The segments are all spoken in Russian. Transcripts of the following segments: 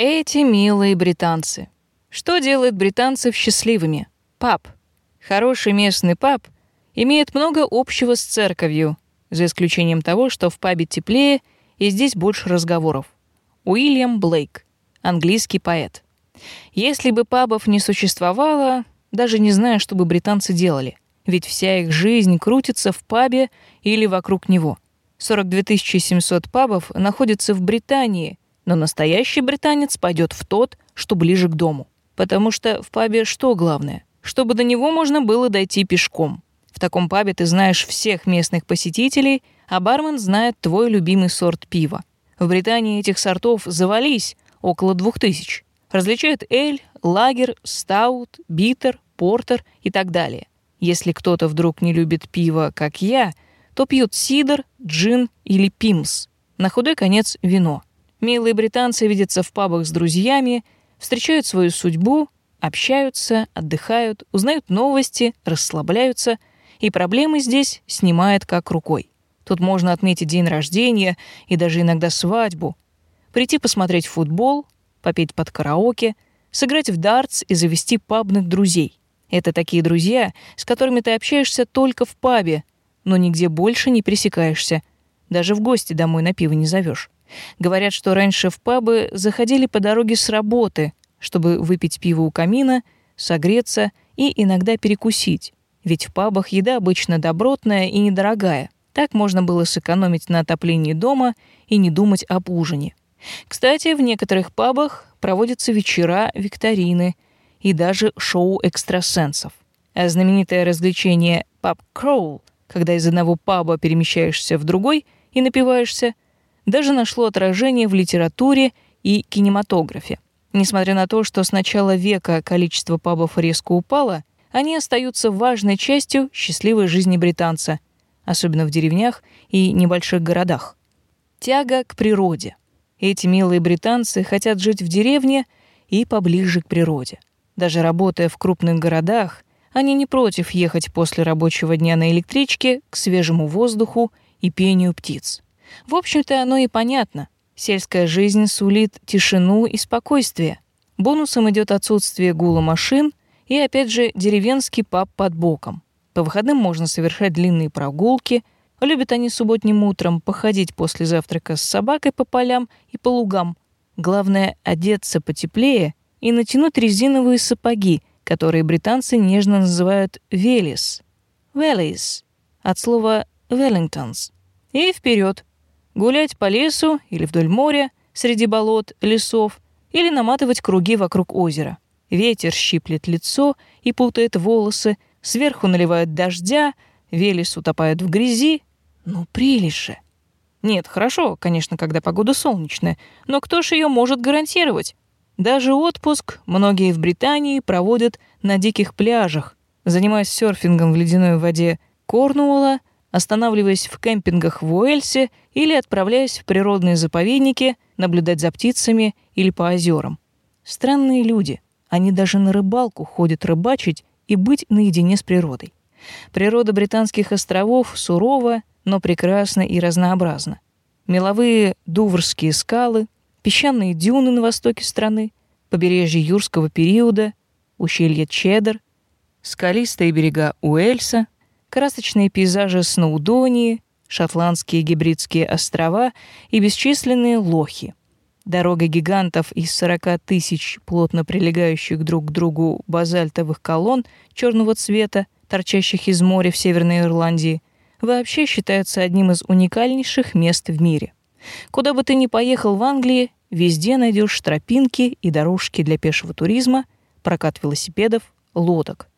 Эти милые британцы. Что делает британцев счастливыми? Паб. Хороший местный паб имеет много общего с церковью, за исключением того, что в пабе теплее и здесь больше разговоров. Уильям Блейк, английский поэт. Если бы пабов не существовало, даже не знаю, что бы британцы делали, ведь вся их жизнь крутится в пабе или вокруг него. 42 700 пабов находятся в Британии, но настоящий британец пойдет в тот, что ближе к дому. Потому что в пабе что главное? Чтобы до него можно было дойти пешком. В таком пабе ты знаешь всех местных посетителей, а бармен знает твой любимый сорт пива. В Британии этих сортов завались около двух тысяч. Различают эль, лагер, стаут, битер, портер и так далее. Если кто-то вдруг не любит пиво, как я, то пьют сидр, джин или пимс. На худой конец вино. Милые британцы видятся в пабах с друзьями, встречают свою судьбу, общаются, отдыхают, узнают новости, расслабляются, и проблемы здесь снимает как рукой. Тут можно отметить день рождения и даже иногда свадьбу, прийти посмотреть футбол, попеть под караоке, сыграть в дартс и завести пабных друзей. Это такие друзья, с которыми ты общаешься только в пабе, но нигде больше не пересекаешься. Даже в гости домой на пиво не зовешь. Говорят, что раньше в пабы заходили по дороге с работы, чтобы выпить пиво у камина, согреться и иногда перекусить. Ведь в пабах еда обычно добротная и недорогая. Так можно было сэкономить на отоплении дома и не думать об ужине. Кстати, в некоторых пабах проводятся вечера, викторины и даже шоу экстрасенсов. А знаменитое развлечение «паб кроул», когда из одного паба перемещаешься в другой и напиваешься, даже нашло отражение в литературе и кинематографе. Несмотря на то, что с начала века количество пабов резко упало, они остаются важной частью счастливой жизни британца, особенно в деревнях и небольших городах. Тяга к природе. Эти милые британцы хотят жить в деревне и поближе к природе. Даже работая в крупных городах, они не против ехать после рабочего дня на электричке к свежему воздуху и пению птиц. В общем-то, оно и понятно. Сельская жизнь сулит тишину и спокойствие. Бонусом идет отсутствие гула машин и, опять же, деревенский паб под боком. По выходным можно совершать длинные прогулки – Любят они субботним утром походить после завтрака с собакой по полям и по лугам. Главное — одеться потеплее и натянуть резиновые сапоги, которые британцы нежно называют «велис» — «велис» от слова «веллингтонс». И вперед. Гулять по лесу или вдоль моря, среди болот, лесов, или наматывать круги вокруг озера. Ветер щиплет лицо и путает волосы, сверху наливают дождя, Велес утопает в грязи, ну, прелесть же. Нет, хорошо, конечно, когда погода солнечная, но кто ж ее может гарантировать? Даже отпуск многие в Британии проводят на диких пляжах, занимаясь серфингом в ледяной воде Корнуолла, останавливаясь в кемпингах в Уэльсе или отправляясь в природные заповедники наблюдать за птицами или по озерам. Странные люди. Они даже на рыбалку ходят рыбачить и быть наедине с природой. Природа британских островов сурова но прекрасно и разнообразно. Меловые дуврские скалы, песчаные дюны на востоке страны, побережье юрского периода, ущелье Чеддер, скалистые берега Уэльса, красочные пейзажи Сноудонии, шотландские гибридские острова и бесчисленные лохи. Дорога гигантов из 40 тысяч плотно прилегающих друг к другу базальтовых колонн черного цвета, торчащих из моря в Северной Ирландии, вообще считается одним из уникальнейших мест в мире. Куда бы ты ни поехал в Англии, везде найдешь тропинки и дорожки для пешего туризма, прокат велосипедов, лодок.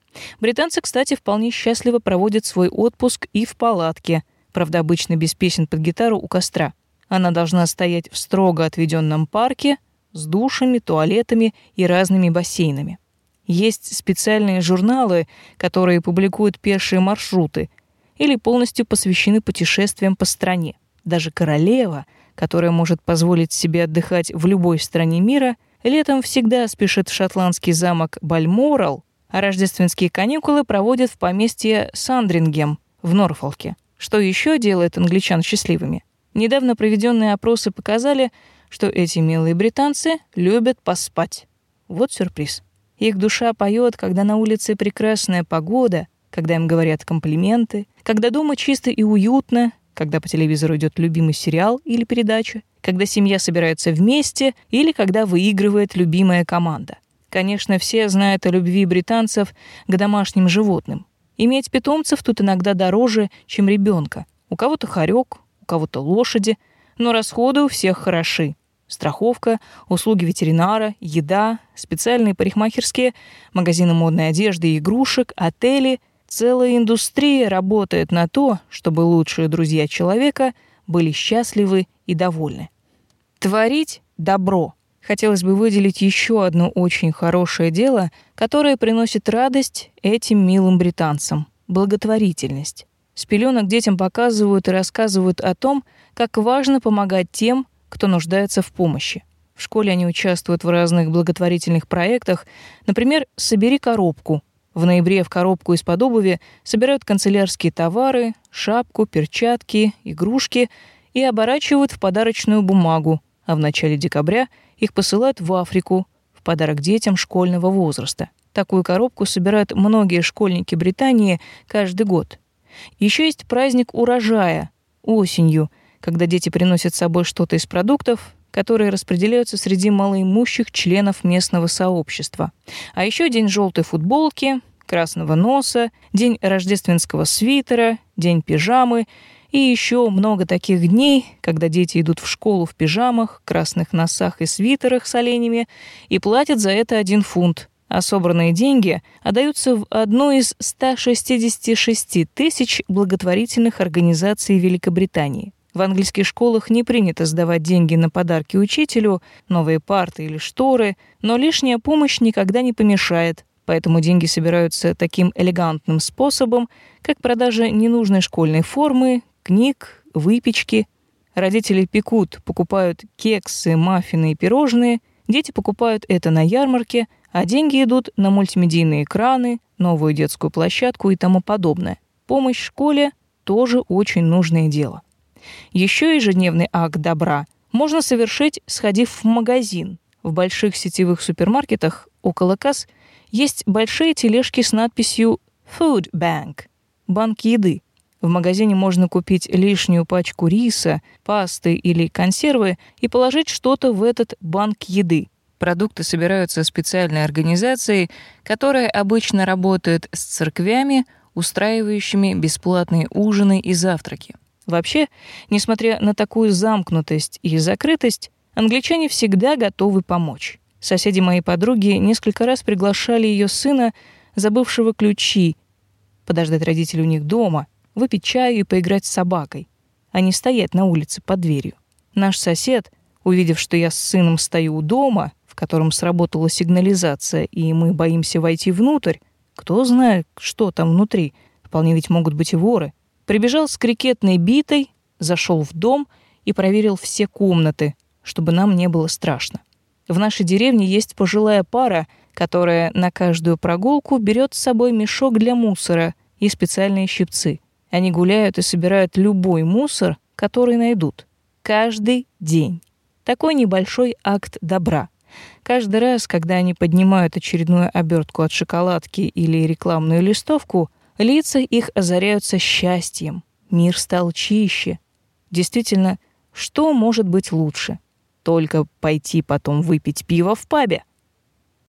Британцы, кстати, вполне счастливо проводят свой отпуск и в палатке, правда, обычно без песен под гитару у костра. Она должна стоять в строго отведенном парке с душами, туалетами и разными бассейнами. Есть специальные журналы, которые публикуют пешие маршруты, или полностью посвящены путешествиям по стране. Даже королева, которая может позволить себе отдыхать в любой стране мира, летом всегда спешит в шотландский замок Бальморал, а рождественские каникулы проводит в поместье Сандрингем в Норфолке. Что еще делает англичан счастливыми? Недавно проведенные опросы показали, что эти милые британцы любят поспать. Вот сюрприз. Их душа поет, когда на улице прекрасная погода, когда им говорят комплименты, когда дома чисто и уютно, когда по телевизору идет любимый сериал или передача, когда семья собирается вместе или когда выигрывает любимая команда. Конечно, все знают о любви британцев к домашним животным. Иметь питомцев тут иногда дороже, чем ребенка. У кого-то хорек, у кого-то лошади, но расходы у всех хороши. Страховка, услуги ветеринара, еда, специальные парикмахерские, магазины модной одежды и игрушек, отели. Целая индустрия работает на то, чтобы лучшие друзья человека были счастливы и довольны. Творить добро. Хотелось бы выделить еще одно очень хорошее дело, которое приносит радость этим милым британцам — благотворительность. С пеленок детям показывают и рассказывают о том, как важно помогать тем, кто нуждается в помощи. В школе они участвуют в разных благотворительных проектах, например, «Собери коробку». В ноябре в коробку из-под обуви собирают канцелярские товары, шапку, перчатки, игрушки и оборачивают в подарочную бумагу, а в начале декабря их посылают в Африку в подарок детям школьного возраста. Такую коробку собирают многие школьники Британии каждый год. Еще есть праздник урожая осенью, когда дети приносят с собой что-то из продуктов, которые распределяются среди малоимущих членов местного сообщества. А еще день желтой футболки, красного носа, день рождественского свитера, день пижамы и еще много таких дней, когда дети идут в школу в пижамах, красных носах и свитерах с оленями и платят за это один фунт, а собранные деньги отдаются в одну из 166 тысяч благотворительных организаций Великобритании. В английских школах не принято сдавать деньги на подарки учителю, новые парты или шторы, но лишняя помощь никогда не помешает, поэтому деньги собираются таким элегантным способом, как продажа ненужной школьной формы, книг, выпечки. Родители пекут, покупают кексы, маффины и пирожные, дети покупают это на ярмарке – а деньги идут на мультимедийные экраны, новую детскую площадку и тому подобное. Помощь школе тоже очень нужное дело. Еще ежедневный акт добра можно совершить, сходив в магазин. В больших сетевых супермаркетах около касс есть большие тележки с надписью Food Bank – банк еды. В магазине можно купить лишнюю пачку риса, пасты или консервы и положить что-то в этот банк еды. Продукты собираются специальной организацией, которая обычно работает с церквями, устраивающими бесплатные ужины и завтраки. Вообще, несмотря на такую замкнутость и закрытость, англичане всегда готовы помочь. Соседи моей подруги несколько раз приглашали ее сына, забывшего ключи, подождать родителей у них дома, выпить чаю и поиграть с собакой, а не стоять на улице под дверью. Наш сосед, увидев, что я с сыном стою у дома, в котором сработала сигнализация, и мы боимся войти внутрь, кто знает, что там внутри, вполне ведь могут быть и воры, прибежал с крикетной битой, зашел в дом и проверил все комнаты, чтобы нам не было страшно. В нашей деревне есть пожилая пара, которая на каждую прогулку берет с собой мешок для мусора и специальные щипцы. Они гуляют и собирают любой мусор, который найдут. Каждый день. Такой небольшой акт добра — Каждый раз, когда они поднимают очередную обертку от шоколадки или рекламную листовку, лица их озаряются счастьем. Мир стал чище. Действительно, что может быть лучше? Только пойти потом выпить пиво в пабе.